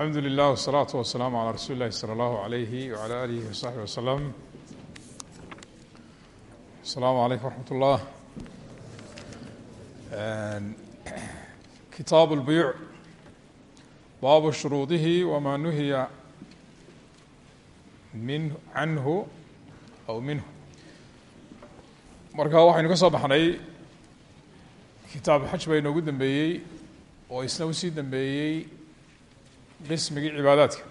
alxamdu lilah wsalaatu wasalaamu calaa rasuuli illahi sala allahu alayhi wala alihi wasaxbi wasalam asalaamu calaykum waraxmat ullah kitaabu lbuyuuc baabu shuruudihi wamaa nuhiya min canhu aw minhu. Marka waxaynu ka soo baxnay kitaabu xaj baa inoogu dambeeyey oo isna u sii dambeeyey qismigii cibaadaadka.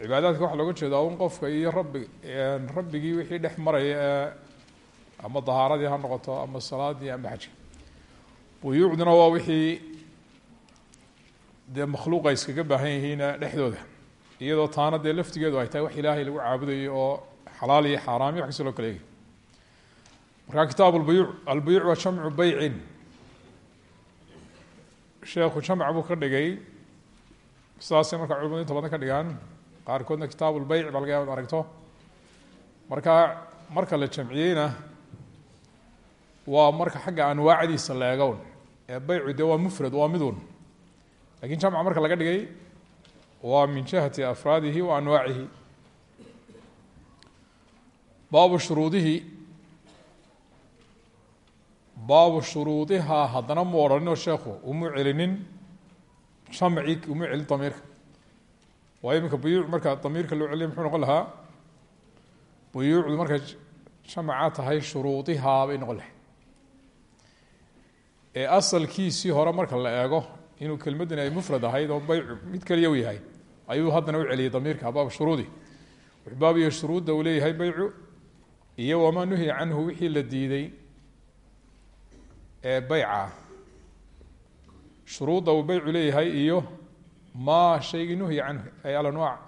Cibaadaadka waxaa looga jeedaa un qofka iyo rabbi rabbigii wixii dhex maraya ee ama dahaaradii ha noqoto ama salaadii ama xajka. Buyuucduna waa wixii dee makhluuqa iskaga baahan yihiina dhexdooda. Iyadoo taana dee laftigeedu ay tahay wax ilaahay lagu caabudayo oo xalaal iyo xaaraam iyo wax kasta loo kala eegay markaa kitaab albuyuuc albuyuuc waa jamcu sheekhu jamc buu ka dhigay. Sidaasay markaa culimadu inta badan ka dhigaan. Qaarkoodna kitaab lbeyc baa laga yaaba ad aragto. Marka marka la jamciyeyna waa marka xagga anwaacdiisa la eegown. Ee beycu dee waa mufrad waa midun laakiin jamca marka laga dhigay waa min jihati afraadihi wa anwaacihi. Baabu shuruudihi baabu shuruudihaa haddana mu odhaninoo sheekhu umu celinin jamci umu celin damiirka. Waayo iminka buyuuc marka damiirka loo celiya muxuu noqon lahaa? Buyuucdu markay jamca tahay shuruudihaa bay noqon lahay ee asalkiisii hore marka la eego inuu kelmaddan ay mufrad ahayd oo beycu mid keliya u yahay ayuu haddana u celiyay damiirka baabu shuruudi. Wuxuu baabiyo shuruudda uu leeyahay beycu iyo wamaa nuhiya canhu wixii la diiday ee beyca shuruudda uu beycu leeyahay iyo maa shaygii nuhiya canhu ay alanwaac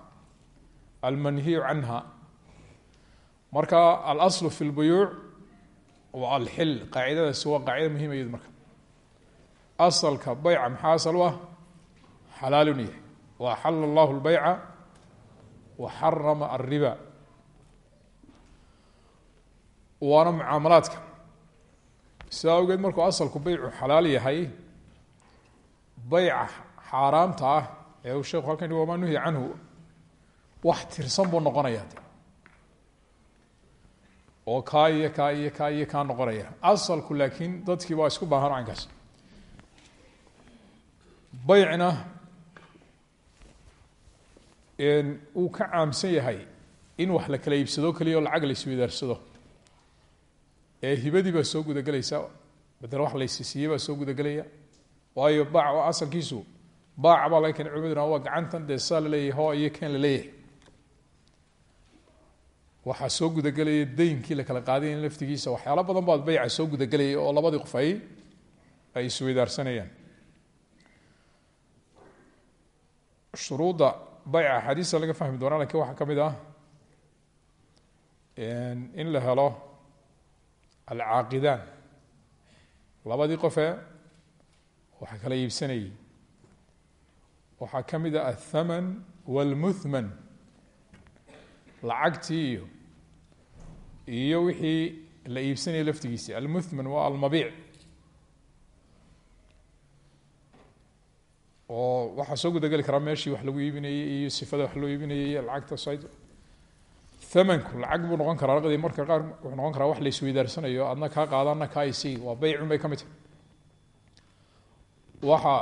almanhiyu canha. Marka alaslu fi lbuyuuc waa alxil qaacidadaasi waa qaacida muhima iyadu marka. Asalka beyca maxaa asal u ah? Xalaalun yahay. Wa axala allahu lbeyca wa xarama alriba waana mucaamalaadka sidaa awgeed markuu asalku beycu xalaal yahay beyca xaaraamta ah ee uu sheeku halkan wamaa nuhiya canhu? Wax tirsan buu noqonaya oo kaa iyo kaa iyo kaa iyo kaa noqonaya. Asalku laakiin dadkii waa isku baahan caynkaas. Beycna uu ka caamsan yahay in wax la kala iibsado keliya oo lacag la iswidaarsado ee hibadii baa soo gudagelaysa. Bedel wax laysisiiyey baa soo gudagelaya. Waayo baac oo asalkiisu. Baaca baa laga culimaduna waa gacantan dee saa la leeyahay hoo iyo keen la leeyahay waxaa soo gudagelaya deynkii la kala qaadaya laftigiisa. Waxyaalo badan baad beyca soo gudagelayay oo labadii qof ay ay isweydaarsanayaan shuruudda beyca axaadiista laga fahmi doonaa lakiin waxaa ka ah in la helo alcaaqidaan labadii qofee waxaa kala iibsanayay waxaa ka mid ah althaman walmuthman lacagtii iyo iyo wixii la iibsanayay laftigiisi almuthman oo waxaa soo gudageli karaa meeshii wax lagu iibinayey iyo sifada wax loo iibinayay lacagta s amanku lacag buu noqon karaa raqdii. Marka qaar wuxuu noqon karaa wax la isweydaarsanayo adna kaa qaada kaa isii waa beycun bay ka mid tahay. Waxaa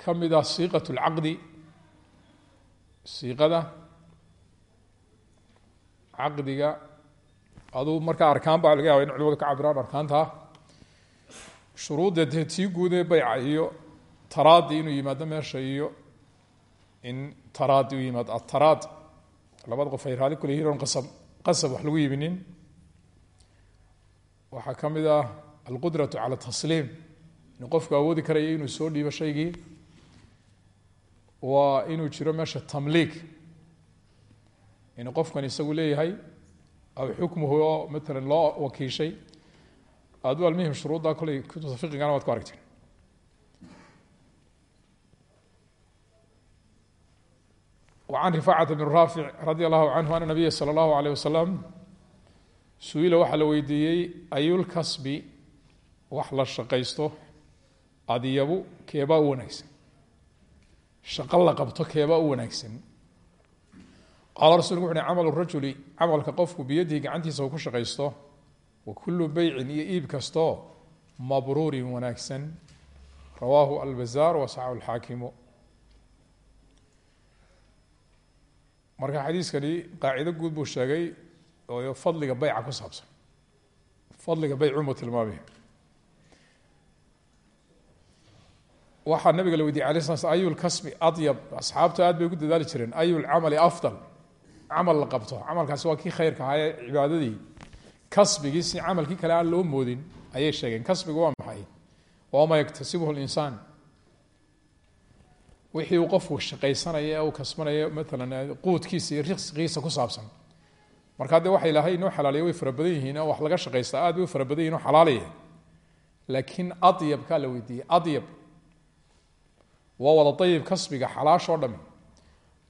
ka mid ah siiqat lcaqdi siiqada caqdiga aduu markaa arkaan baa laga yaaba in culimadu ka cabiraan arkaantaa shuruudda dee tii guudee beyca iyo taraadi inuu yimaado meesha iyo in taraadi u yimaado. Ataraad labada qof ay raali kule yihiin on qasab qasab wax lagu iibinin waxaa ka mid ah alqudratu cala tasliim in qofku awoodi karaya inuu soo dhiibo shaygii. Waa inuu jiro meesha tamliik in qofkan isagu leeyahay aw xukmuhu oo matalan loo wakiishay. Adu almuhim shuruudda koley kutubta fiqigana waad ku aragteen وعن رفاcة بن rاaفiع radي الlaه عanه أن النabiya slى الlaه عليه waسلم su-ila waxaa la weydiiyey ayulkasbi wax la shaqaysto adyabu keebaa u wanaagsan shaqo la qabto keebaa u wanaagsan qaala rasulku wuxu uhi camal rajuli camalka qofku biyadihi gacantiisa uu ku shaqaysto wa kullu beycin iyo iib kastoo mabruurin wanaagsan rawaahu albazaar wasaxahu alxaakimu marka xadiiskani qaacido guud buu sheegay oo fadliga beyca ku saabsan. Fadliga beycunbuu tilmaamaya waxaa nabiga la weydiye alay sla sl ayu adyab? Asxaabtu aad bay ugu dadaali jireen ayu lcamali afdal? Camal la qabto. Camalkaasi waa kii khayrka ahaa ee cibaadadii. Kasbigii si kale aan loo moodin ayay sheegeen. Kasbigu waa maxay? Wama yaktasibuhu linsaan wixii uu qofku shaqaysanaya uu kasbanayo maalan quudkiisa iyo risqiisa ku saabsan. Markaa dee waxa ilaahay inoo xalaaliya way fara badan yihiin oo wax laga shaqaystaa aad bay u fara badan yihiin oo laakiin adyabkaa la weydiiyey adyab. Waa wada dayib kasbiga xalaashoo dhami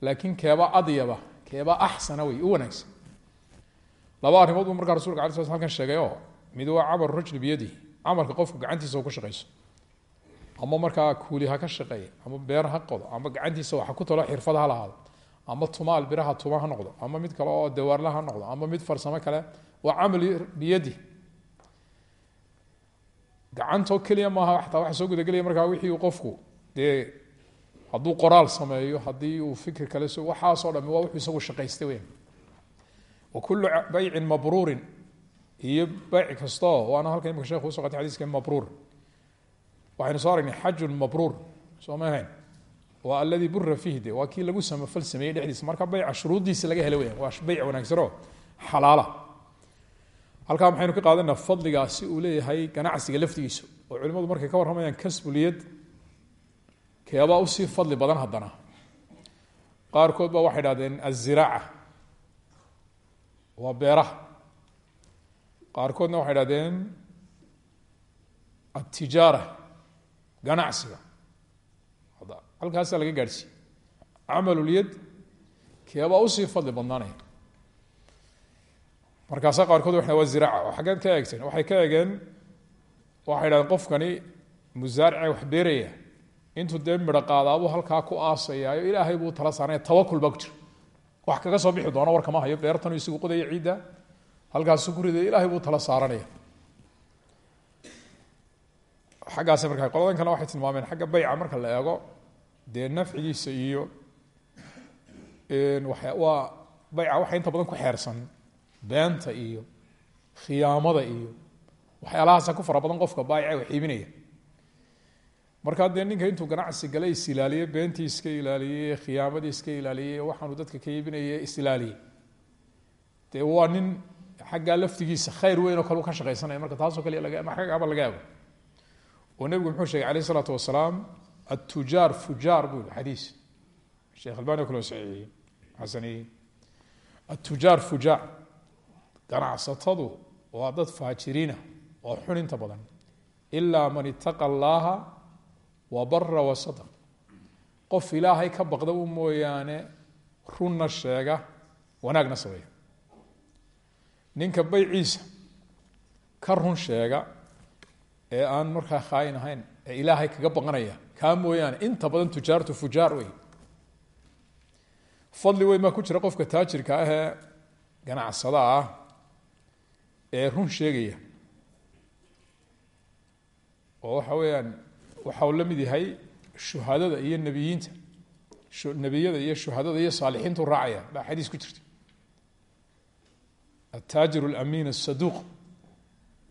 laakiin keeba adyaba keeba axsana wey u wanaagsan. Laba arrimood buu markaa rasulka ala sl halkan sheegay oo mid waa camal rajul biyadihi camalka qofku gacantiisa uu ku shaqayso ama markaa kuuli ha ka shaqeeya ama beer ha qodo ama gacantiisa waxa ku talo xirfad ha lahaado ama tumaal biraha tuma ha noqdo ama mid kale oo dawaarla ha noqdo ama mid farsamo kale waa camal biyadi. Gacantoo keliya maaha xataa waxa soo gudagelaya markaa wixii qofku dee hadduu qoraal sameeyo haddii uu fikir kale so waxaasoo dhami waa wuxuu isagu shaqaystay weyan wa kullu beycin mabruurin iyo beyc kastoo waana halkan imika shekhu uso qatay xadiiska mabruur waxaynu soo aragnay xajun mabruur soo ma ahayn? Waa aladii bura fiih de waa kii lagu samafal sameeyey dhexdiisa. Marka beyca shuruuddiisa laga helo weyan waa beyc wanaagsanoo xalaala. Halkaa maxaynu ka qaadanaa fadligaasi uu leeyahay ganacsiga laftigiisa oo culimadu markay ka warramayaan kasbuliyad keebaa u sii fadli badan haddana. Qaarkood ba waxay dhahdeen aziraaca waa beeraha. Qaarkoodna waxay dhahdeen altijaara ganacsiga. Halkaasaa laga gaadhsiiye camalulyad keebaa u sii fadli badnaanaya. Markaasaa qaarkood waxay waa ziraaca. Oo xaggeed ka eegteen. Waxay ka eegeen waxay dhahdeen qofkani musaarice wax beeraya. Intuu dee midho qaadaabuu ku aasayaayo ilaahay buu tala saaranya tawakul baa wax kaga soo bixi doono warkama hayo. Beertanu isigu qodaya ciidda. Halkaasu ku ridaya ilaahay buu tala saaranaya xaggaas markaa qoladan kale waxay tilmaameen xagga beyca marka la eego dee nafcigiisa iyo waa beyca waxa inta badan ku xeersan beenta iyo khiyaamada iyo waxyaalahaasa ku fara badan qofka baayice wax iibinaya markaa dee ninka intuu ganacsi gale isilaaliye beentii iska ilaaliyey khiyaamadii ilaaliyey dadka ka iibinaya isilaaliyey dee waa nin xaggaa laftigiisa khayr weyn oo kale ka shaqaysanaya marka taasoo kale agaba laga ego oo nebigu muxuu sheegay alayh isalaatu wasalaam atujaar fujaar buu xadiis. Sheekh albani o kale saxiixiyey xasaniyey atujaar fujaar ganacsatadu waa dad faajiriina oo xun inta badan. Ilaa man itaqa allaaha wa bara wasadaq qof ilaahay ka baqda u mooyaane runna sheega wanaagna ee aan markaa khaayin ahayn ee ilaahay kaga baqanaya kaa mooyaane inta badan tujaartu fujaar wey fadli weyn baa ku jira qofka taajirka ah ee ganacsada ah ee run sheegaya. Oo waxa weeyaan waxa uu la mid yahay shuhadada iyo nebiyiinta nebiyada iyo shuhadada iyo saalixiintu raacaya baa xadiis ku jirta ataajir alamiin asaduuq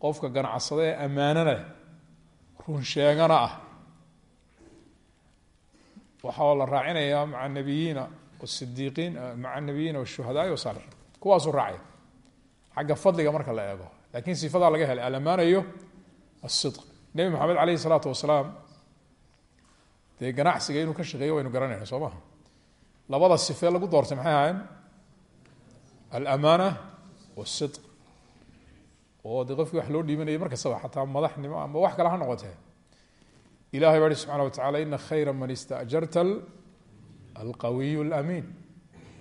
qofka ganacsada ee ammaanana run sheegana ah. Waxaa la raacinayaa maca nabiyiina wasidiiqiin maca nabiyiina washuhadaai wasaalixiin kuwaasuu raacaya xagga fadliga marka la eego. Lakiin sifadaa laga helay alamaanayo asidq nebi maxamed aleyhi salaatu wasalaam dee ganacsiga inuu ka shaqeeyo waynu garanayna soo maha labada sifee lagu doortay maxay ahaayeen? Alamaana wasidq oo de qofkii wax loo dhiibanayay markastaba xataa madaxnimo ama wax kale ha noqotee ilahay baa hi subxana watacala ina khayra man istajarta alqawiy اlamiin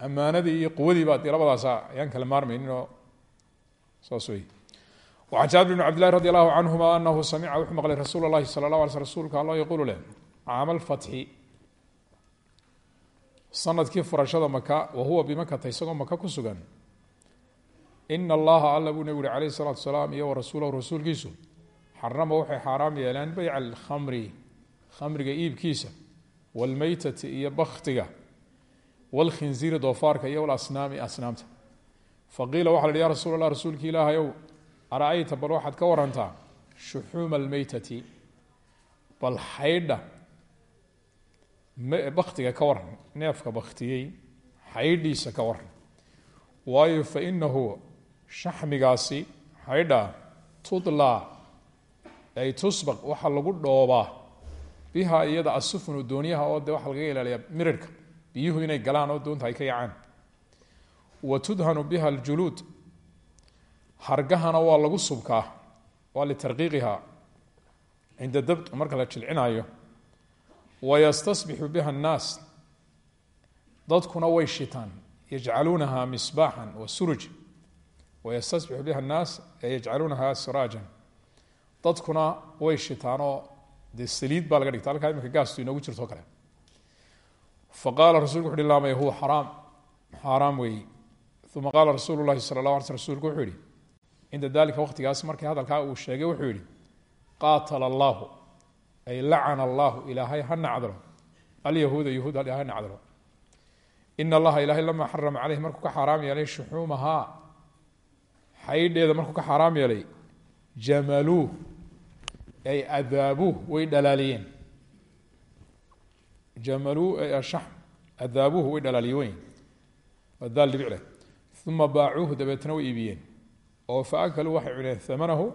amaanadii iyo quwadii baa dee ayaan kala maarmayninoo saas wey an jaabir bn cabd lahi radi allahu canhuma anahu samica wuxuu maqlay rasuul اlahi sala la ala sl rsulka alla yaquulu leh caama lfatxi sannadkii wa huwa bimakata isagoo maka ku sugan in allaha alla buu nebigu uri alayh salatu salaam iyo warasuulahu rasuulkiisu xarama waxay xaaraam yeeleen beyca alkhamri khamriga iibkiisa waalmeytati iyo baktiga waalkhinziiri doofaarka iyo walasnaami asnaamta faqiila waxa la yhi ya rasuul allah rasuulki ilaahayow ara-ayta bal waxaad ka warantaa shuxuuma almeytati bal xaydha baktiga ka waran neefka baktiyey xaydhiisa ka waran waayo fainahu shaxmigaasi xaydha tudlaa ay tusbaq waxaa lagu dhoobaa biha iyada asufnu doonyaha oo de waxaa lagaga ilaaliyaa mirirhka biyuhu inay galaan oo doonta ay ka yacaan. Wa tudhanu biha aljuluud hargahana waa lagu subkaa waa litarqiiqiha cinda dabqi marka la jilcinaayo. Wayastasbixu biha annaas dadkuna way shitaan yajcaluunaha misbaaxan wa suruj wayastasbixu biha annaas ee yajcaluunaha siraajan dadkuna way shitaanoo dee saliid baa laga dhigta halkaa iminka gaastu inoogu jirto kale faqaala rasulku wuxu uhi laamay huwa xaraam xaaraam weeyi uma qaala rasuulu llahi sala allah ala sl rsulku wuxuu yihi cinda dalika waqtigaas markii hadalkaa uu sheegay wuxuu yihi qaatala allahu ay lacana allahu ilaahay ha nacdalo alyahuuda yahuud ha nacdalo ina allaha xaydheeda markuu ka xaaraam yeelay jamaluuh ay adaabuuh way dhalaaliyeen. Jamaluu ay ashaxm adaabuuh way dhalaaliyeweyn waa daal dhibic leh. Uma baacuuhu dabeetna way iibiyeen. Oo fa akaluu waxay cuneen amanahu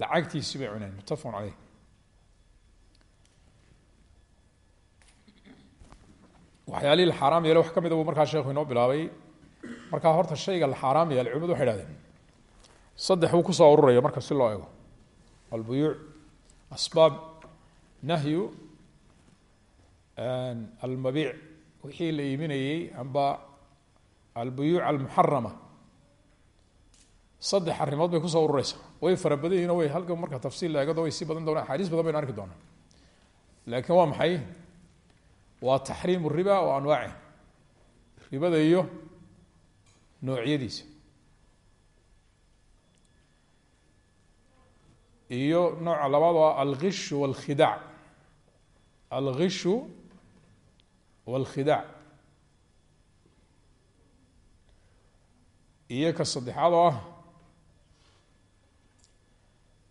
lacagtiisii bay cuneen. Muttafaqun caleyh waxyaalihii la xaaraam wax ka mida buu markaa sheekhu inoo bilaabay markaa horta shayga la xaaraam yeelay culimadu waxay hahdeen saddex buu ku soo ururaya marka si loo ego albuyuuc asbaab nahyu almabiic wixii la iibinayey amba albuyuuc almuxarama saddex arrimood bay ku soo urureysaa way fara way halka marka tafsiil la eegado way badan doonaan axaadiis badan baynu arki doonaa. Laakiin waa maxay? Waa taxriim riba wa anwaacih ribada iyo noocyadiisa. Iyo nooca labaad waa alkhishu walkhidaac alkhishu walkhidaac iyo ka saddexaad oo ah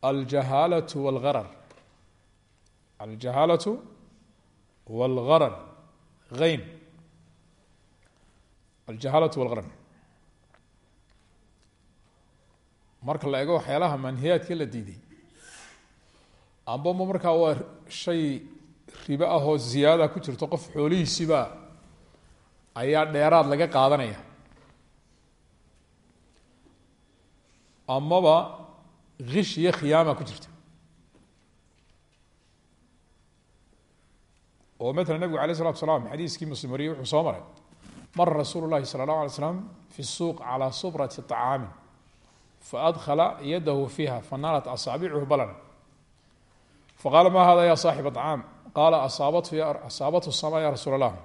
aljahaalatu walgarar aljahaalatu walgarar hayn aljahaalatu walgarar marka la eego waxyaalaha manhiyaadka la diiday amba markaa waa shay ribo ah oo ziyaada ku jirto qof xoolihiisiba ayaa dheeraad laga qaadanaya. Amaba kish iyo khiyaama ku jirta. Oo matala nebigu alay isalatu salaam xadiiskii muslim wariyey wuxuu soo maray mara rasuulu llahi sala allahu alay slam fi suuq calaa subrati acaamin faadkla yadahu fiiha fanaalat asaabicuhu balan faqaala maa hada ya saaxiba acaam qaala asaabathu sama ya rasuul allah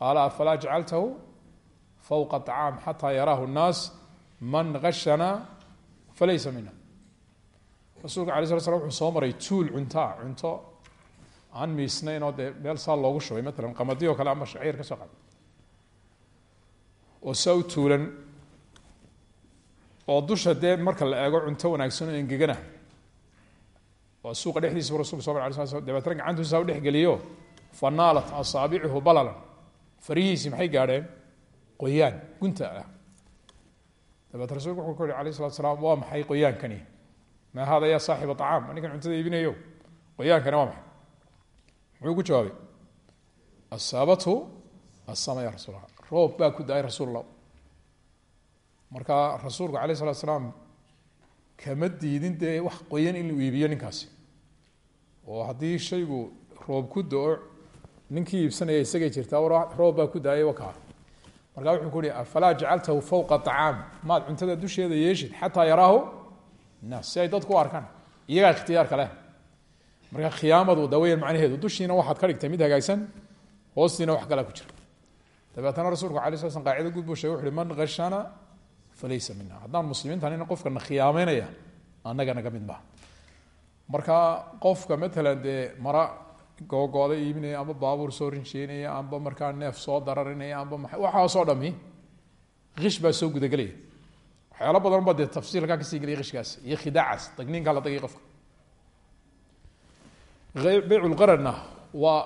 qaala afalaa jacaltahu fowqa acaam xataa yaraahu nnaas man ashana falaysa mina rasuulka ala sla sla wuxuu soo maray tuul cuntaa cunto aan miisnayn oo dee meel saa loogu shubay maalan qamadii o kale ama shaciir ka soo qaaday oo saa u tuulan oo dusha dee marka la eego cunto wanaagsan oo engegana. Oo suuqa dhexdiisaba rasulka sal ala sl dabeetna gacantuusaa u dhexgeliyo fanaalat asaabicuhu balalan. Farihiisii maxay gaadheen? Qoyaan gunta ah. Dabeet rasulku wuxuu ku yihi alayh salatu salaam waa maxay qoyaankani? Maa hada ya saaxiba acaam ninkan cuntada iibinayo qoyaankani waa maxay? Muxuu ku jawaabay asaabathu asama ya rasul allah roob baa ku da'ay rasuul marka rasuulku alayh salatu salaam kama diidin dee wax qoyan in uu iibiyo ninkaasi? Oo haddii shaygu roob ku do-o ninkii iibsanaya isagay jirtaa roob baa ku daayay wakaa markaa wuxuu ku uhi afalaa jacaltahu fowqa acaam maad cuntada dusheeda yeeshid xataa yaraahu naas. Si ay dadku u arkaan iyagaa ikhtiyaarka leh. Marka khiyaamadu daweyan macnaheedu dushiina waxaad ka dhigtay mid hagaagsan hoostiina wax kalaa ku jira. Dabeetana rasuulku ala sla slam qaacida guud buu shegay wuxu uhi man hashana falaysa mina haddaan muslimiintan in qofka na khiyaameynaya annaga naga mid maha marka qofka matalan dee mara googooda iibinaya amba baabuur soo rinjeynaya amba markaa neef soo dararinaya amba ma waxaasoo dhami kish soo gudagelaya waxyaalo badan ba dee tafsiilkaa ka sii gelaya kishkaas iyo khidaacaas dagniinkaa la dagay qofka beyculqararna waa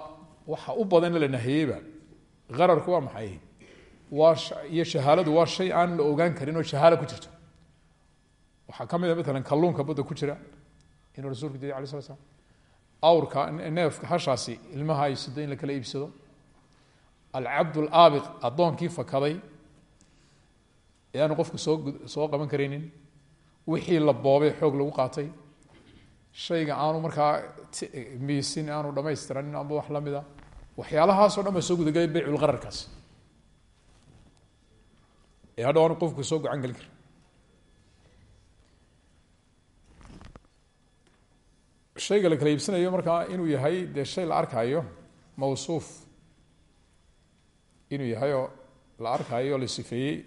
waxa u badan la nahiyeyba qararku waa maxay waa iyo shahaaladu waa shay aan la ogaan karin oo shahaalo ku jirto waxaa ka mid a matalan kalluunka badda ku jira inuu rasuulku diiday ala sla slam awrka neefka hashaasi ilmaha ay sido in la iibsado. Alcabd laabiq addoonkii fakaday ee aanu qofku soo soo qaban karaynin. Wixii la boobay xoog lagu qaatay. Shayga aanu markaa miisin aanu dhamaystiranin amba wax la mid a waxyaalahaasoo dhan baa soo gudagelay beyculqararkaas ee hadhow aanu qofku soo gocan gelin karin. Shayga la kala iibsanayo markaa inuu yahay dee la arkaayo mawsuuf. Inuu yahay oo la arkaayo la sifeeyey.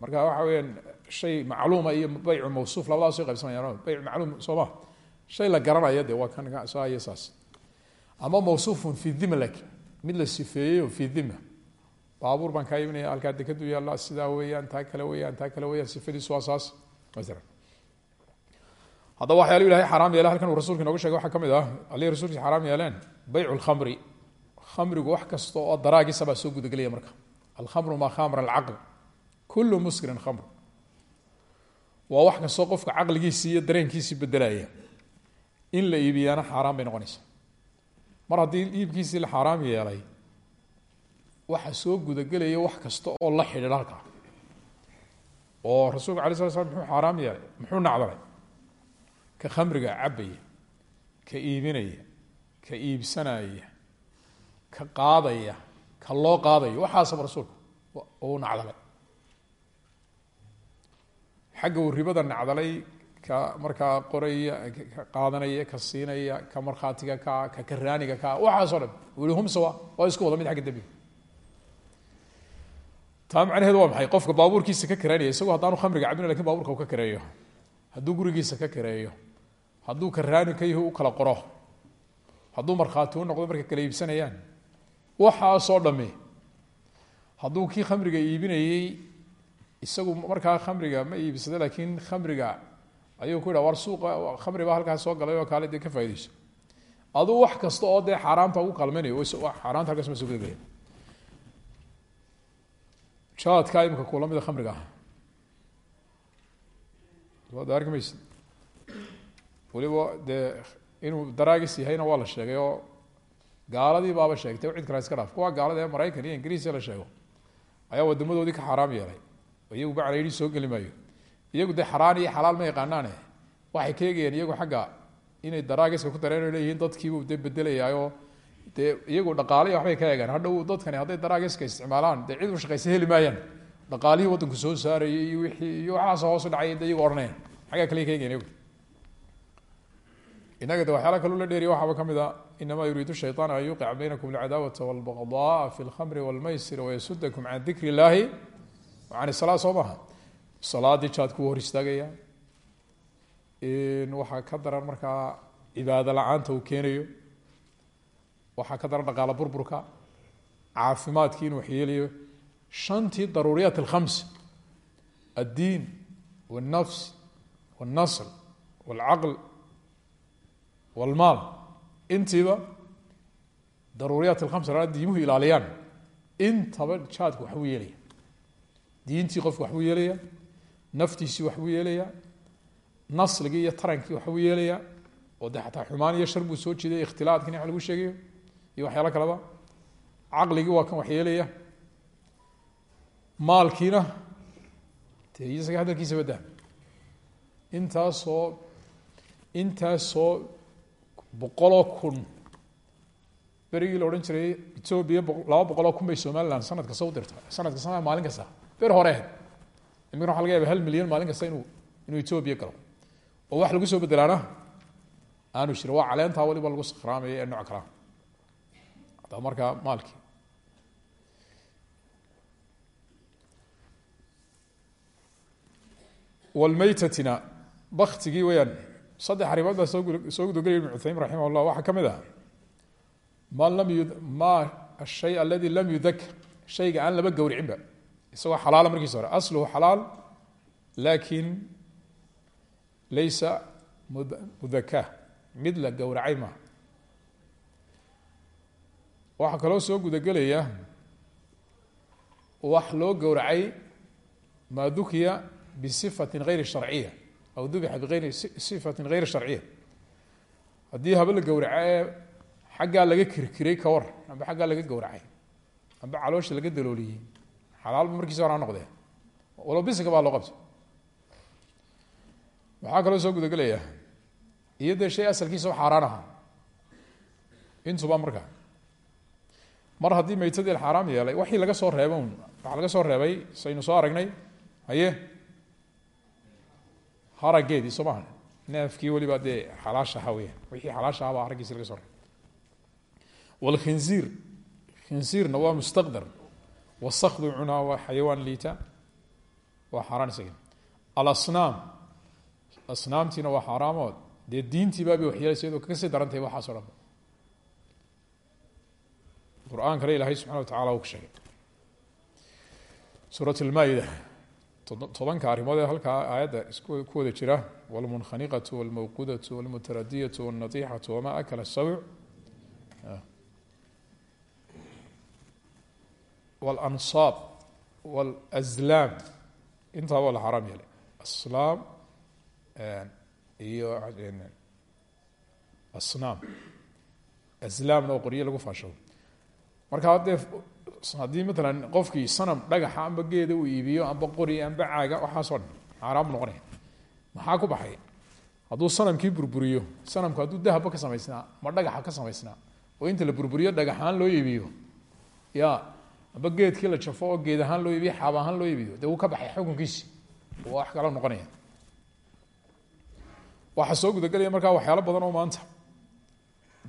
Marka waxa weyaan shay macluuma iyo beycu mawsuuf labadaas soo qaybsamayaan beyc macluum soo shay la garanayo de waa kan saas. Ama mawsuufun fi dima mid la sifeeyeyo fi dima baabuur baan kaa iibinaya halkaa dekadu yaalla sidaa weeyaan taa kale weeyaan taa kale weeyaan sifadiisu waa saas masalan haddaba waxyaala ilahay xaraam yeele halkan uu rasulka inogu shegay waxaa ka ah alii rasulkiisa xaraam yeeleen beycu lkhamri khamrigu wax kasta oo daraagiisa baa soo gudagelaya marka alkhamru maa khamra alcaql kullu muskirin khamr waa wax kastoo qofka caqligiisii iyo dareenkiisii bedelaya in la iibiyaana xaaraan bay noqonaysa mar haddii iibkiisii la xaaraam yeelay waxa soo gudagelaya wax kasta oo la xidhiidha halkaa oo rasuulka alay sla slam muxuu xaaraam yeelay muxuu nacdalay ka khamriga cabaya ka iibinaya ka iibsanaya ka qaadaya ka loo qaadayo waxaasaba rasuulku uu nacdalay. Xagga uu ribada nacdalay ka markaa qoraya ka qaadanaya ka siinaya ka markhaatiga ka ka karaaniga ka waxaasoo dhan uu yihi hum waa isku wada mid xagga dembiga taa macnaheedu waa maxay? Qofka baabuurkiisa ka karaanaya isagoo haddaanu khamriga cabina laakiin baaburka uu ka kareeyo hadduu gurigiisa ka kareeyo hadduu karaani ka yahi u kala qoro. Hadduu markhaati u noqdo markay kala iibsanayaan. Waxaasoo dhami hadduu kii khamriga iibinayey isagu markaa khamriga ma iibsada laakiin khamriga ayuu ku yidha war suuqa khamri baa halkaas soo galay oo kaale ka faa'idayso aduu wax kasta oo dee xaaraanta ugu qalminayo xaaraanta halkaas ma soo gudagelaya jaadkaa imika kula mida khamriga ah waad arki maysa weliba dee inuu daraagis yahayna waa la sheegay oo gaaladii baaba sheegtay cid kale iska dhaaf kuwa gaalada ee maraykan iyo ingiriisiya la sheego ayaa wadamadoodii ka xaaraam yeelay iyagu bacla yidhi soo geli maayo iyagu dee xaraan iyo xalaal ma yaqaanaane waxay ka iyagu xagga inay daraagiska ku dareen leeyihiin dadkiibuu dee bedelayaayoo dee iyagu dhaqaalihi waxbay ka eegaan hadhow dadkani hadday daraagiska isticmaalaan dee cid u shaqaysa heli maayaan dhaqaalihii waddanku soo saarayay iyo wixii iyo waxaas hoosu dhacay de iyagu odhanayaan xaggaa kale ka eegayan iyagu inaga de waxyaala kaloo la dheeriya waxaaba ka mid a inamaa yuriidu shayطaan an yuqica baynakum alcadaawata walbagdaءa fi اlkhamri wاlmaysir wayasudakum can dikri اllahi can salaa soo maha salaadii jaadku hor istaagaya waxaa ka daran markaa cibaado la-aanta uu keenayo waxaa ka daran dhaqaalo burburka caafimaadkii inuu waxyeelayo shantii daruuriyaat alkhams addiin wاlnafs wاlnasl wاlcaql wاlmaal intiiba daruuriyaat alkhamsa la diimuhu ilaaliyaan intaba jaadku waxbuu yeelaya diintii qofku waxbuu yeelaya naftiisii waxbuu yeelaya nasligii iyo tarankii waxbuu yeelaya oo de xataa xumaan iyo shar buu soo jeeday ikhtilaadkan wax lagu sheegayo iyo waxyaalo kaleba. Caqligii waa kan wax yeelaya maalkiina isaga hadalkiisa badaa intaasoo intaasoo boqoloo kun berigii la odhan jiray etoobiya laba boqoloo kun bay somalilan sanad kasta u dirta sanad maalin kasta. Ber hore imikana waxa laga yaaba hal milyan maalin kasta inuu inuu etoobiya galo. Oo wax lagu soo bedelaana aanu jiro waa waliba lagu sakhraamaya ee nooc kalaa taa markaa maalkii wlmaytatina baktigii weyaan saddex arrimood baa soosoo gudogely ibn cuthaymin raximah اllah waxaa ka mid ah ma lam ma ashay aladi lam yudakar shayga aan laba gowricinba isagoo xalaala markiisa hore. Asluhu xalaal laakin laysa mudaka mid la gowracay waxaa kaloo soo gudagelaya wax loo gowracay maa dukiya bisifatin gayri sharciya aw dubixa bigayri sifatin gayri sharciya. Haddii haba la gowraca ee xaggaa laga kirkiray ka war amba xaggaa laga gowracay amba caloosha laga dalooliyey xalaalba markiisa hore ha noqdee walo bisinka baa loo qabta waxaa kaloo soo gudagelaya iyo shay asalkiisa xaaraan aha intuba markaa mar haddii maytadii xaaraam yeelay waxii laga soo reeba un laga soo reebay saynu soo aragnay haye? Harageedii soo maaha neefkii weliba dee xalaasha aha weya wixii xalaasha aha baa haraggiisi laga soo reebay. Wlkhinziir khinziirna waa mustaqdar. Wasakdu cunaa waa xayawaan liita waa xaaraan isaga. Alasnaam asnaamtiina waa xaaraamood dee diintii baabi waxyeelaysa iyadoo kaga sii darantahay waxaas o qur'aankana ilaahay subxana watacaala uu ka sheegay. Suurat lmaa-ida tobanka arrimood ee halkaa aayadda isku ku wada jira walmunkhaniqatu walmawqudatu walmutaradiyatu walnatixatu wamaa akala sabc ah. walansaab walaslaam intaa waa la xaraam yeelay. Aslaam iyo asnaam. Aslaamna oo lagu faasho marka haddee haddii matalan qofkii sanam dhagaxa amba geeda uu iibiyo amba qori amba caaga waxaasoo dhan xaaraamu noqonaya maxaa ku baxay? Hadduu sanamkii burburiyo sanamku hadduu dahabba ka samaysnaa ma dhagaxa ka samaysnaa oo inta la burburiyo dhagaxaan loo iibiyo. Ya amba geedkii la jafo oo geed ahaan loo iibiyo xaab ahaan loo iibiyo dee ka baxay xukunkiisi? Waa wax kala noqonaya. Waxaa soo gudagelaya markaa waxyaalo badan oo maanta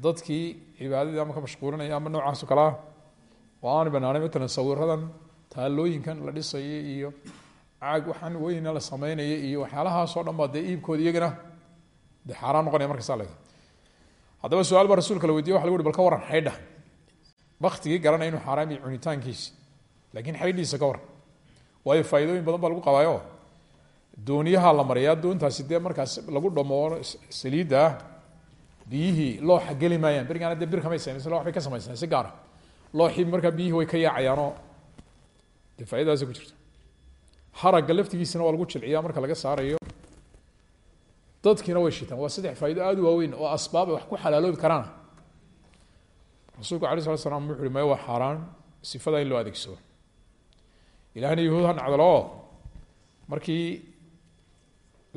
dadkii cibaadadii ama ka mashquulinaya ama noocaas oo kale ah oo aana banaanay matalan sawiradan taalooyinkan la dhisayay iyo caag waxaan weyna la sameynaya iyo waxyaalahaasoo dhan dee iibkooda iyagana dee xaaraan noqonaya markasaa lag haddaba su'aal baa rasuulka la weydiye waxa lagu uhi bal ka waran xaydha baktigii garanaya inuu xaaraam iyo cunitaankiisi laakiin xaydhiisa ka waran waayo faa'iidooyin badan baa lagu qabaayo. Dooniyaha la mariyaa doontaasi dee markaas lagu dhamooro saliidda biyihii looxa geli maayaan. Berigaana dee bir kamay samaysan loox bay ka samaysnaa si gaara looxii markaa biyihii way ka yaacayaanoo dee faaidadaasi ku jirta. Haragga laftigiisana waa lagu jilciyaa marka laga saarayo. Dadkiina way shitaan waa saddex faa'ido aada u waaweyn oo asbaab wax ku xalaaloobi karaan rasuulku alay slat slam wuxu uhi maya waa xaaraan sifada in loo adeegsado. Ilahna yahuud ha nacdalo. Markii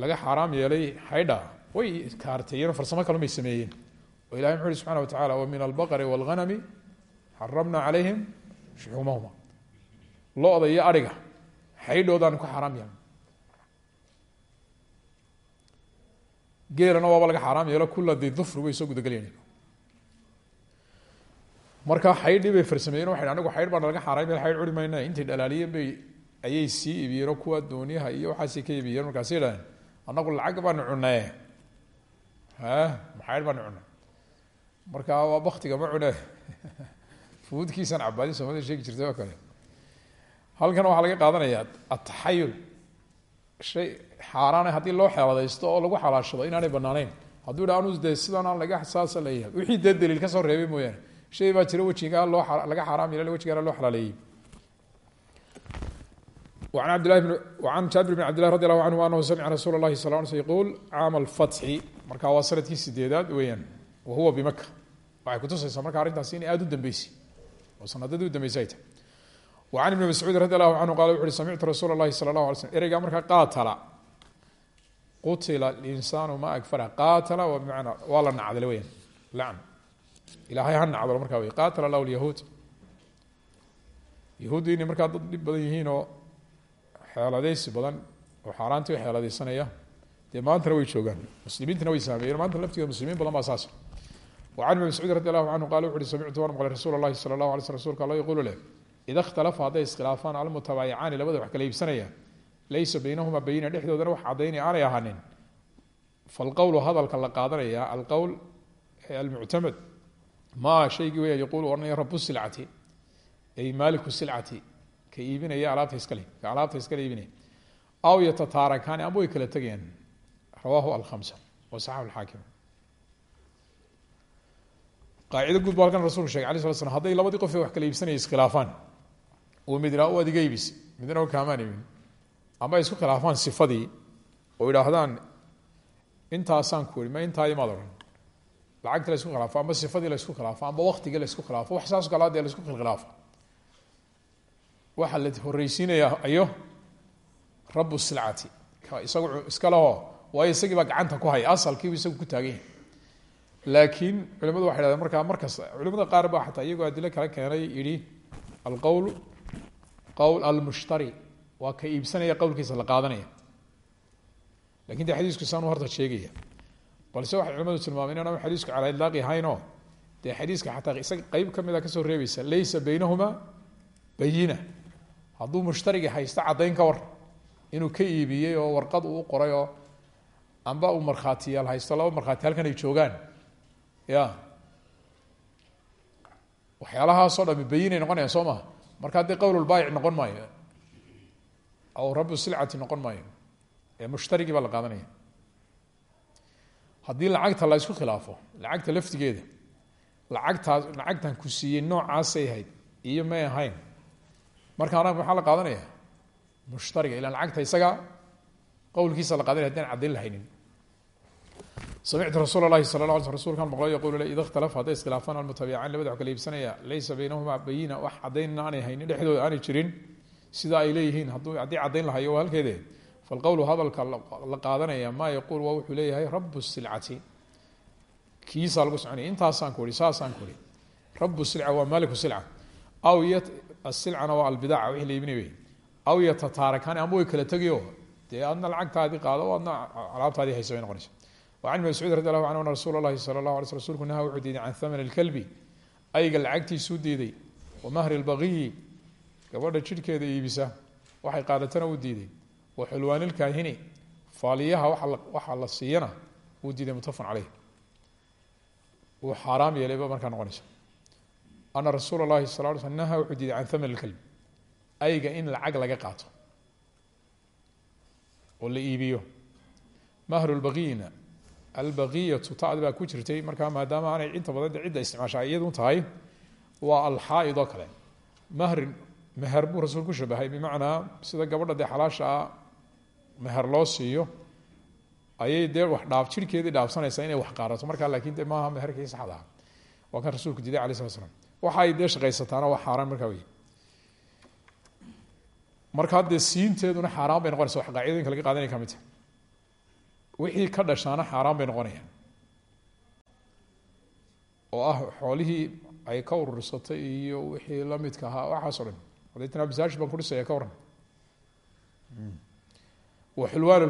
laga xaaraam yeelay xaydha way kaarteeyeen farsamo kalun bay sameeyeen. Oo ilahay muxu uhi wa tacala wa min albaqri wاlghanami xaramna calayhim shuxuumahuma lo-da iyo adhiga xaydhoodaanu ka xaaraam yeelna geelana waaba laga xaaraam yeelo kula di dufri way soo gudagelayeen marka xaydhii bay farsameeyeen waxay anigu xaydh baana laga xaaraam yeel xaydh curi mayna intay dhalaaliyeen bay ayay sii iibiyeenoo kuwa dooniyaha iyo waxaasay ka iibiyeen markaasay idhahdeen anagu lacag baanu cunaye maxaydh baanu cunay? Marka waa baktiga ma cune fuudkiisan cabaadi soomaalida sheegi jirtay oo kale. Halkan waxaa laga qaadanayaa ataxayul shay xaaraana haddii loo xeeladaysto oo lagu xalaashado inaanay banaaneyn hadduu dha anu dee sidanaan laga saasa leeyahay. Wixii dee daliil ka soo reebay mooyaane. Shay baa jira wejigaa loo laga xaaraam yeelay wejigaana loo xalaaleeyey an jaabir bn cabdillah radi allahu canhu anahu samica rasuula lahi sal l sl yaquul caama alfatxi markaa waa sannadkii sideedaad weeyaan wa huwa bimaka waxay kutusaysaa markaa arrintaasi inay aad u dambeysay oo sanadadii u dambeysay ay tahay wa can ibni mascuud radi allahu canhu qala wuxu uhi samictu rasuula lahi sala allahu ala slm ereygaa markaa qaatala qutila alinsaanu ma agfara qaatala waa bimacnaa waa la nacdal weyaan lan ilaahay ha nacdalo markaa wey qaatala lahu lyahuud yahuuddu inay markaa dad dhib badan yihiinoo xeeladaysi badan oo xaaraantii xeeladaysanaya dee maantana way joogaan. Muslimiintana way saameeyeen maanta laftigood muslimiin badan baa saas. Wacan ibn mascuud radi allahu canhu qala wuxu uhi samictu waan maqlay rasuul allahi sala allahu alay sl rsulka alla yaquulu leh ida ikhtalafa hadday iskhilaafaan almutabaayacaani labada wax kala iibsanaya laysa baynahuma bayna dhexdoodana wax cadaynaya aanay ahaanin. Falqowlu hadalka la qaadanaya alqowl almuctamad ma shaygii weya yaquulu ohanaya rabu silcati ay maaliku silcati ka iibinaya alaabta iskale ka alaabta iskale iibinaya. Aw yatataarakaani amba way kala tegayaan rawaahu alkhamsa wasaxahu alxaakim. Qaacido guud ba halkan rasulku shegay alay sla slam hadday labadii qof wax kala iibsanaya iskhilaafaan oo mid iraa u adiga iibis. Midna kaamaan iibin. Ama isku khilaafaan sifadii oo idhaahdaan intaasaan ku ii ma intaa imaad lacagta la isku khilaafo amba sifadii la isku khilaafo amba waktigii la isku khilaafo wax saas kala dee la isku khilaafo waxaa la horreysiinayaa ayo rabu silcati isagu iska leho waayo isagii baa gacanta ku haya asalkiibu isagu ku taagan laakiin culimadu waxay dhahdeen markaa markasta culimada qaar baa xataa iyagoo adilo kala keenay yihi alqowl qowl almushtari. Waa ka iibsanaya qowlkiisa la qaadanaya. Lakin de xadiisku saanu horta sheegaya. Balse waxay culimadu tilmaameen inaan xadiisku calaa ilaaqi ahaynoo dee xadiiska xataa isaga qeyb ka mida ka soo reebaysa laysa baynahuma bayina hadduu mushtarigi haysto caddayn ka war inuu ka iibiyey oo warqad uu qoray oo amba uu markhaatiyaal haysto laba markhaati halkan ay joogaan. Ya. Waxyaalahaasoo dhami bayinay noqonayaan soo maha marka haddii qowlulbaayic noqon maayo aw rabu silcati noqon maayo ee mushtarigii baa la qaadanaya. Haddii lacagta la isku khilaafo lacagta laftigeeda lacagtaas lacagtan ku siiyey noocaasay ahayd iyo may ahayn markaana maxaa la qaadanaya mushtariga ilaan lacagta isaga qowlkiisa la qaadanaya hadaan caddayn lahaynin. Samictu rasuul lahi sala la sl rsulkan maqlo yaqulu le ida ikhtalafa hadday iskhilaafaan almutabicaan labada wax kala iibsanaya laysa baynahuma bayina wax caddaynna aanay haynin dhexdooda aanay jirin sida ay leeyihiin haddii caddayn lahayo waa halkeede. Falqowlu hadalka la qaadanaya maa yaquul waa wuxuu leeyahay rabu silcati. Kiisaa lagu soconaya intaasaan ku ihi saasaan ku ihi rabu silca waa maaliku silca. Aw asilcana waa albidaca wixii la iibinay wey aw yatataarakaani ama way kala tegiyo dee adna lacagtaadii qaado o adna alaabtaadii haysa bay noqonaysa wa can ibn mascuud anhu ana rasuula allahi sala allah ala sl rsulku naha wuxuu diiday can thamani ilkalbi ayga diiday wa mahri lbaqiyi gabadha jidhkeeda iibisa waxay qaadatana uu diiday wa xulwaanilkaahini faaliyaha waxaa la siiyana wuu diiday mutafan caleyh uu xaaraam yeelayba markaa noqonaysa ana rasuul lahi sal l sl naha wuxuu diiday can thamn اlkelb ayga in lacag laga qaato oo la iibiyo mahru lbaqiina albaqiyatu tad baa ku jirtay markaa maadaama aanay inta badan de cidda tahay waa alxaaid oo kale mahrin meher buu rasuul ku shabahay bimacnaa sida gabadha dee xalaasha ah loo siiyo ayay dee wax dhaaf jirkeedii dhaafsanaysaa inay wax qaarato markaa laakin de maaha meherkii saxda ah kan rasuulku diiday alay slat waxa ay dee shaqaysataana waa xaaraan markaa wey markaa dee siinteeduna xaaraan bay noqonaysa wax qaacidooyinka laga qaadanaya ka mid tahay wixii ka dhashaana xaaraan bay noqonayaan. Oo ah xoolihii ay ka urursatay iyo wixii lamidka ahaa waxaaso dhan. Adeetna masaaji baan kudhisaya ka waran wa xulwaan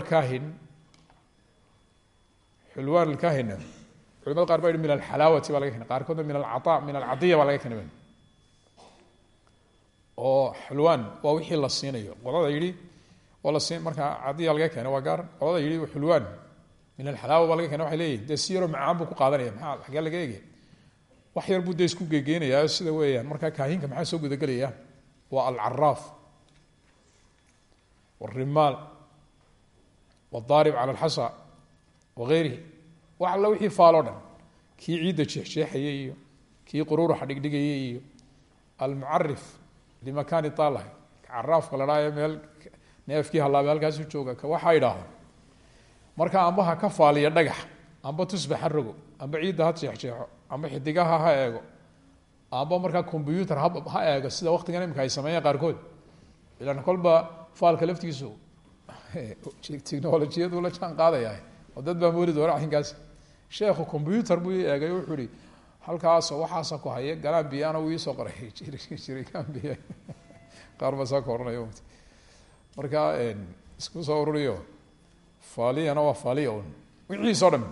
lkaahinna culamada qaar ba yihi min alxalaawati baa laga kena qaarkoodna min alcaa min alcadiya baa laga kena oo xulwaan waa wixii la siinayo. Qolada yihi oo la siin markaa cadiya laga keena waa gaar. Qolada yihi xulwaan min alxalaawa baa laga keena waxay leeyihiin dee si macaan buu ku qaadanaya. Maxaa xagee laga eegaya wax yar buu dee isku gegeenayaa sida weeyaan. Markaa kaahinka maxaa soo gudagelaya waa alcaraaf warimaal wadaarib cala alxasa wagayrihi wax alla wixii faaloo dhan. Kii ciidda jeexjeexayay iyo kii quruuraxa dhigdhigayay iyo almucarif limakaani taalaha caraafka la dhaayo meel neefkii halaabay halkaasu jooga ka waxaa idhaahdo marka amba ka faaliya dhagax amba tusbax rogo amba ciidda ha jeexjeexo amba xidigaha ha eego amba markaa combyuutar ha eego sida waktigan imika ay sameeyaan qaarkood ilan kolba faalka laftigiisu technolojiyadu la jaan dad baa mooli doona arrinkaas sheekhu combyuutar buu ii eegay wuxuu ihi halkaasoo waxaasa ku haya galaan biyaana wuu iisoo biya qaar baa saa ka ohanaya marka isku soo ururiyo. Faaliyana waa faaliya un wixiis o dhan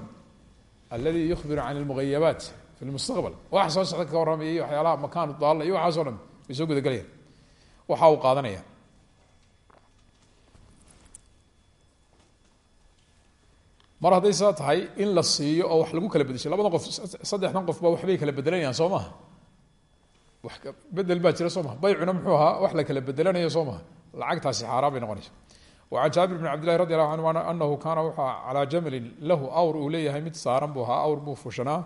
aladi yukhbiru can lmugayabaat fi lmustaqbal. Wax soo socda ka warramaya iyo waxyaalaha makaanu daalla iyo waxaas o dhan way soo waxa uu qaadanaya mar hadday saa tahay in la siiyo oo wax lagu kala bedesho labadan qof saddexdan qofba waxbay kala bedelanayaan soo maha? Wax bedel baa jira soo maha? Baycuna muxuu ahaa wax la kala bedelanayo soo maha? Lacagtaasi xaaraan bay noqonaysa wacan jaabir bn cabd llahi radi allahu canhu anahu kaana wuxua calaa jamalin lahu awr uu leeyahay mid saaran buu ahaa awr buu fushanaa.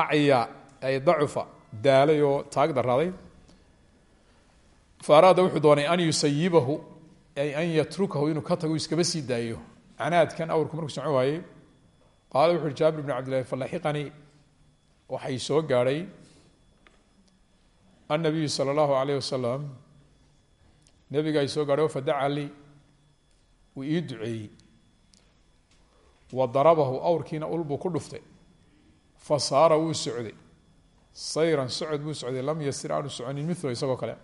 Acya ay dacufa daalay oo taag daraaday fa araada wuxuu doonay an yusayibahu ay an yatrukahu inuu ka tago iskaba sii daayo. Canaadkan awrku markuu socon waayey qaala wuxu uhi jaabir bn cabdillahi falaxiqanii waxay soo gaadhay annabiyu sala allahu alayh wasalam nebiga ay soo gaadhay o fadaca lii wuu ii duceeyey wa darabahu awrkiina ul buu ku dhuftay fa saara wuu socday sayran socod buu socday lam yasir aanu soconin milo isagoo kale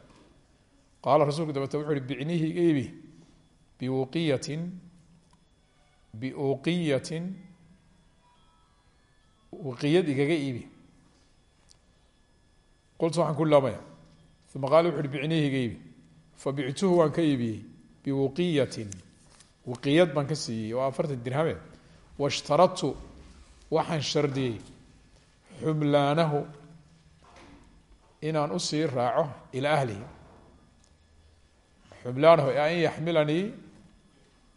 qaala rasuulku dabete wuxu uhi bicnihi iga ibi biwuqiyatin biuqiyatin uqiyad igaga iibi qultu waxaan ku laamaya uma qaala wuxu uhi bicnihi iga iibi fabictuhu waan ka iibiyey biwuqiyatin wuqiyad baan ka siiyey oo afartan dirhame washtaradtu waxaan shardiyey xumlaanahu inaan u sii raaco ilaa ahlihi xumlaanahu an yaxmilanii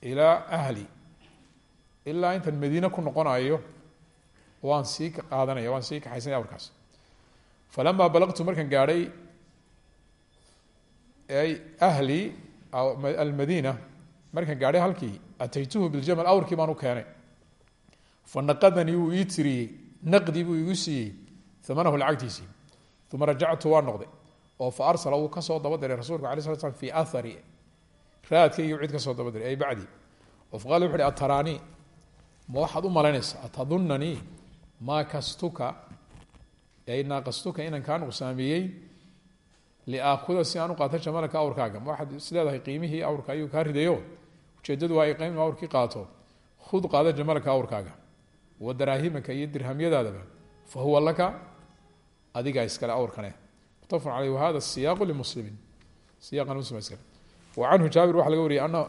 ilaa ahli ilaa intaan madiine ku noqonayo waan sii qaadanaya waan sii kaxaysanaya awrkaas falamaa balaqtu markaan gaadhay ay ahli almadiina markaan gaadhay halkii ataytuhu biljamal awrkii baan u keenay. Fa naqadanii wuu ii tiriyey naqdii buu igu siiyey amanahu lacagtiisii. Uma rajactu waa noqday. Fa arsala wuu ka soo daba diray rasuulku ala sla slam fi ahari cid ka soo daba ay bacdi. Oo faqala wuxu uhi ataraanii? Ma waxaad u malaynaysaa? Atadunanii maa kastuka ay naaqastuka inaan kaa nuqsaamiyey liaakuda si aan u qaato jamalaka awrkaaga. Waxaad is leedahay qiimihii awrka ayuu kaa ridayo? Ujeedadu waa ay qeymu awrkii qaato. Khud qaada jamalaka awrkaaga. Wa daraahimaka iyo dirhamyadaadaba fa huwa laka adigaa iskale awrkane. Mutafaqun caleyh wahada siyaaqu limuslimin siyaqan muslim iskale wa canhu jaabir waxaa laga wariyay ana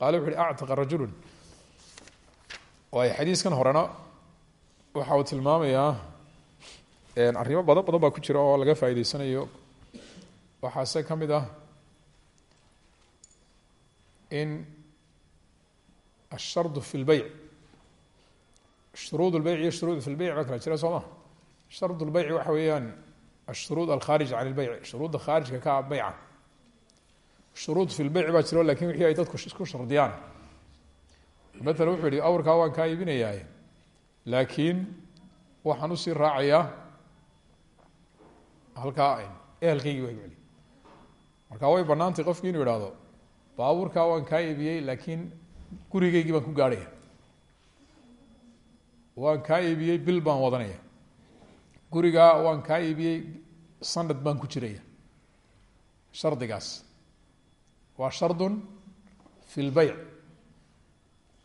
qaale wuxu uhi actaqa rajulun. Waayo xadiiskan horena waxa uu tilmaamayaa arrimo badan badan baa ku jira oo laga faa'idaysanayo waxaase ka mid ah in ashardu fi lbeyc shuruud lbeyc iyo shuruud fi lbeyc baa kala jira soo ma? Shard lbeyci waxa weeyaan ashuruud alkhaarij can lbeyc shuruudda khaarijka ka beyca shuruud fi lbeyc baa jiro laakiin wixii ay dadku isku shardiyaan. Matala wuxuu yihi awrkaa waan kaa iibinayaa laakiin waxaan u sii raacayaa halkaa ehelkaygii waa celi markaa way banaantay qofki inuu ihahdo baabuurkaa waan kaa iibiyey laakiin gurigeygii baan ku gaadhaya. Waan kaa iibiyey bil baan wadanaya. Gurigaa waan kaa iibiyey sanad baan ku jiraya. Shardigaas. Waa shardun fi lbeyc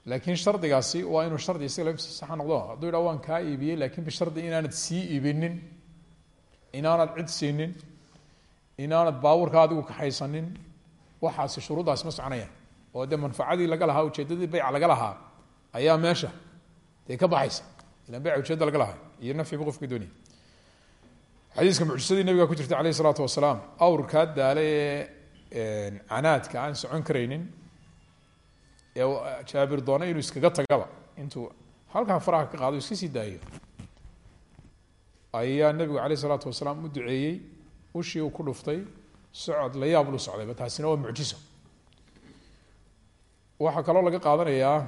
laakiin shardigaasi waa inuu shardi isaga la saxa noqdo. Hadduu yidhaha waan kaa iibiyey laakiin bishardi inaanad sii iibinin inaanad cid siinin inaanad baabuurka adigu kaxaysanin waxaasi shuruuddaasi ma soconayaan oo dee manfacadii laga lahaa ujeedadii beyca laga lahaa ayaa meesha dee ka baxaysa. Ilan beyca ujeedda laga lahaa iyo nafciba qofka doonaya xadiiska mucjisadii nabiga ku jirta alayh isalaatu wasalaam awrkaa daale ee canaadka aan socon karaynin jaabir doona inuu iskaga tagaba. Intuu halkaa faraha ka qaado iska sii daayo. Ayaa nabigu aleyh isalaatu wasalaam u duceeyey. Ushii uu ku dhuftay socod la yaab lu socdayba taasina waa mucjiso. Waxaa kaloo laga qaadanayaa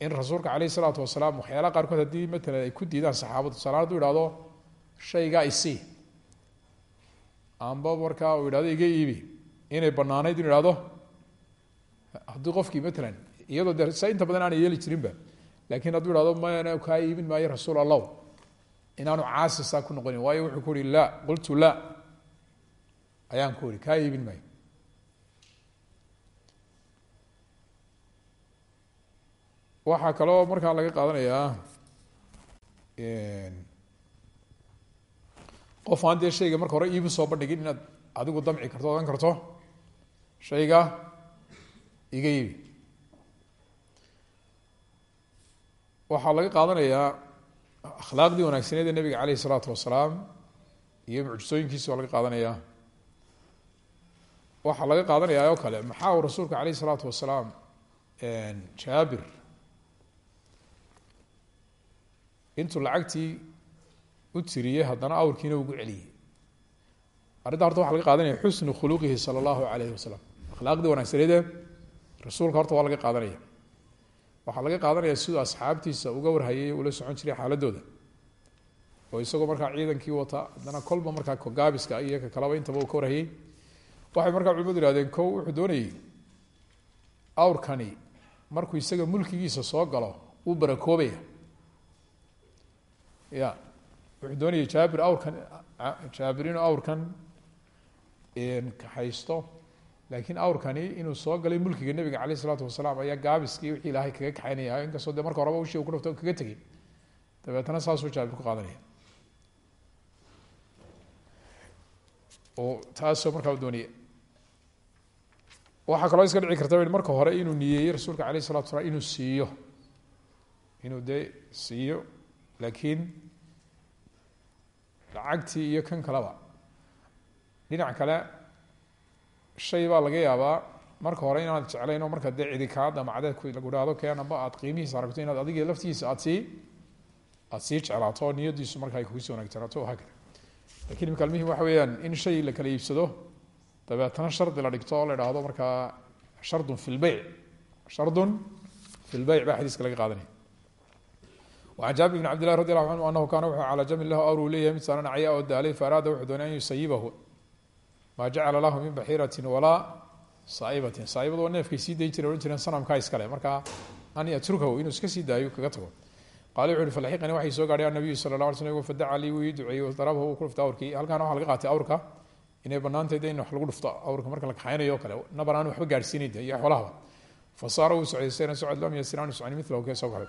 in rasuulka aleyh isalaatu wasalaam waxyaalaha qaarkood haddii matalan ay ku diidaan saxaabadu tusalaan haduu ihahdo shaygaa isii amba markaa uu yidhahdo iga iibi. Inay banaanayd inu ihahdo haddii qofkii matalan iyadoo de sa inta badan aanay yeeli jirinba laakiin hadduu ihahdo mana kaa iibin maayo rasuul allah inaanu caasi saa ku noqonin waayo wuxuu ku uhi la qultu la ayaan ku ihi kaa iibin maayo. Waxaa kaloo markaa laga qaadanayaa qof aan dee shayga marka hore iibi soo bandhigin inaad adigu damci karto odan karto shayga iga iibi waxaa laga qaadanayaa akhlaaqdii wanaagsaneed ee nabiga caleyh isalaatu wasalaam iyo mucjisooyinkiisi waa laga qaadanayaa waxaa laga qaadanayaa oo kale. Maxaa uu rasuulka caleyh isalaatu wasalaam jaabir intuu lacagtii u tiriyey haddana awrkiina ugu celiyey. Arrinta horta waxa laga qaadanaya xusnu khuluqihi sala allahu alayhi wasalam akhlaaqdii wanaagsaneedee rasuulka horta waa laga qaadanaya. Waxaa laga qaadanaya siduu asxaabtiisa uga warhayay ula socon jiray xaaladooda oo isagoo markaa ciidankii wata haddana kolba markaa kogaabiska iyo ka kalaba intaba uu ka warhayay. Waxay markaa culimadu ihahdeen ko wuxuu doonayey awrkani markuu isaga mulkigiisa soo galo wuu barakoobaya. Ya wuxuu doonayay jaabir awrkan jaabir inuu awrkan kaxaysto laakiin awrkani inuu soo galay mulkiga nabiga caleyh isalaatu wasalaam ayaa gaabiskii wixii ilaahay kaga kaxaynaya inkastoo dee marka horeba ushii u ku dhafto kaga tegay. Dabeetana saasuu jaabir ku qaadanaya. Oo taasoo markaa doonaya waxaa kaloo iska dhici karta marka hore inuu niyeeyey rasuulka aleyh isalatu wasalaam inuu siiyo. Inuu dee siiyo laakiin lacagtii iyo kan kaleba. Dhinac kale shay baa laga yaabaa. Marka hore inaad jeclayn oo marka dee cidikaad ama cadeedku laguhaado keenaba aad qiimihiisa aragto inaad adiga laftihiisa aad sii aad sii jeclaato oo niyadiisu marka ay kugu sii wanaagsanaato haa kada laakiin imika almihim waxa weeyaan in shay la kala iibsado dabeetana shardi la dhigto oo la idhaahdo markaa shardun fi shardun fi baa xadiiska laga qaadanaya. An jaabir bn cabd illahi radi allahu anhu anahu kaana wuxuu calaa jamil lahu awru leeyahay mid saana nacya oo daalay fa araada wuxuu doonay maa jacala lahu min baxiiraةi walaa saaibatin. Saaibadu waa neefkay sii dayi jire ohan jireen sanamkaa iskale markaa an yatrukahu iska sii kaga tago. Qaala wuxu uhi falxiqani waxay soo gaadhay annabiyu sala la ala slm fadaca lii wuu ii duceeyey darabha wuu ku dhufta awrkii. Laga qaatay awrka inay banaantayda in wax lagu dhufto awrka marka la kaxaynayo kale. Nabar waxba gaadhsiinayda iyo xoolahaba fa saara wuu socday sayran socod lam yasiraan socni milahu kee soo galay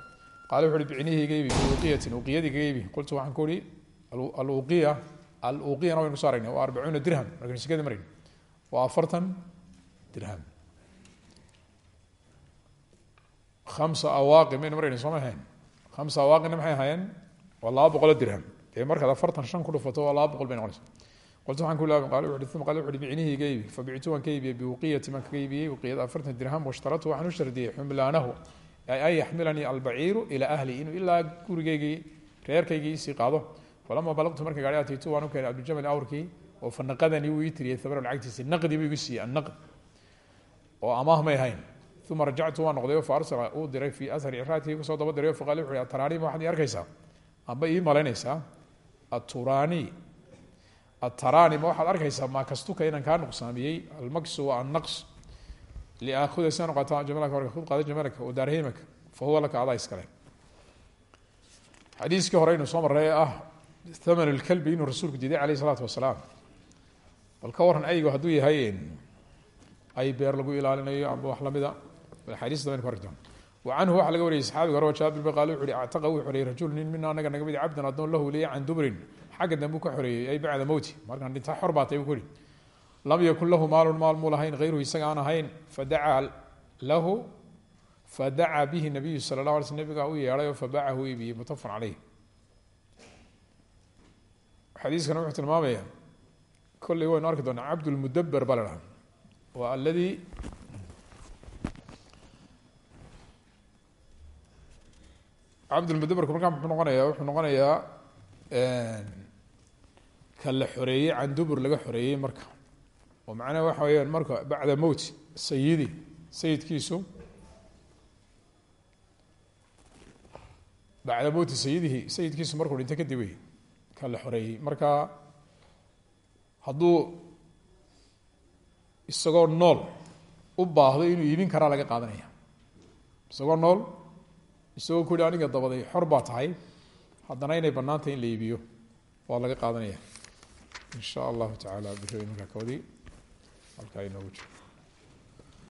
qaala wuxu uhi bicnihi iga ibi biuqiyatin uqiyadii iga ibi qultu waxaan ku uhi aluqiya aluqiyana waynu ku soo aragnay waa arbacuuna dirham markaynu sekadii marayno waa afartan dirham khamsa awaaqi maynu marayna sooma ahayn hamsa awaaqina maxay ahaayeen waa laba dirham dee markaad afartan shan ku dhufato waa laba boqol bay noqonaysa qultu waxaan ku laabin qaala wuxu uma qaala wuxu uhi bicnihi iga ibi fabictu waan ka iibiyey biuqiyati maan kaga iibiyey afartan dirham washtaratu waxaan u shardiyey xumlaanahu an yaxmilanii albaciiru ilaa ahli inuu ilaa gurigeygii reerkaygii isii qaado falama balaqtu marka gaari ataytu waan u keenay abduljamal awrkii oo fanaqadanii wuu ii tiriyey thamara lacagtiisi naqdi buu igu siiyey annaqd oo amaah may ahayn uma rajactu waan noqday fa arsala uu diray fii ahari iraadkii ku soo daba diray faqal wuxu ataraaniim waxaad ii amba ii malaynaysaa aturaani ataraanima waxaad arkaysaa maa kastuka inaan kaa nuqsaamiyey almaksu waa annaqs liaakuda si aan qaata jamalaka marka kud qaada jamalaka oo daarhimaka fa huwa laka adaa iskale xadiiskii hore soo marray ee ah thaman lkalbi inuu rasuulku diiday caleyh isalaatu wasalaam bal ka waran aygu hadduu yahay ay beer lagu ilaalinayo amba wax lamida xadiista baynu ku arki doona wa canhu waxaa laga wariyay saxaabiga hore jaabir ba qaale wuxu uhi actaqa wuu xoreeyey rajul nin mina anaga naga mid cabdan addoon lahu liya can dubrin xagga dambe ka xoreeyey ay bacda mowti markaan dhinta xor baatay buu ku yihi lam yakun lahu maalun maal muu lahayn hayruhu isaga aan ahayn fadacaa lahu fadacaa bihi nabiyu sala la alay sl nabigaa u yeedhay oo fabacahu iibiyey mutafan caleyh xadiiskana wuxuu tilmaamaya kolley waynu arki doonaa cabdulmudaber baa la dhaha waa aladii cabdulmudaberku markaa muxuu noqonayaa wuxuu noqonayaa ka la xoreeyey can dubur laga xoreeyey marka. Oo macnaha waxa weyaan marka bacda mowt sayidi sayidkiisu bacda mowti sayidihi sayidkiisu markuu dhinto kadib wey ka la xoreeyey marka hadduu isagoo nool u baahdo inuu iibin karaa laga qaadanaya. Isagoo nool isagoo ku yihi aniga dabaday xor baa tahay. Haddana inay bannaan tahay in la iibiyo. Waa laga qaadanaya. In allahu tacaala birooyin markaa halkaa inoogu jiro